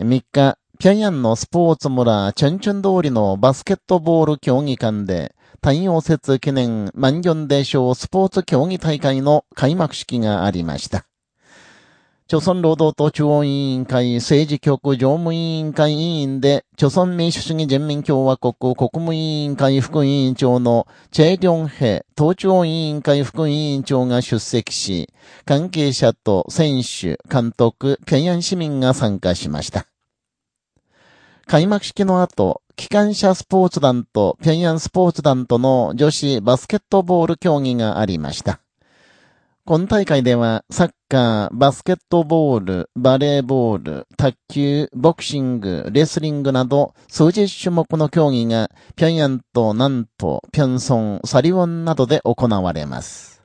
3日、平壌のスポーツ村、チョンチョン通りのバスケットボール競技館で、太陽節記念万元で賞スポーツ競技大会の開幕式がありました。朝鮮労働党中央委員会政治局常務委員会委員で、朝鮮民主主義人民共和国国務委員会副委員長のチェ・リョンヘ党中央委員会副委員長が出席し、関係者と選手、監督、平壌市民が参加しました。開幕式の後、機関車スポーツ団と平壌スポーツ団との女子バスケットボール競技がありました。今大会では、サッカー、バスケットボール、バレーボール、卓球、ボクシング、レスリングなど、数十種目の競技が、平壌と南都、平村、サリウォンなどで行われます。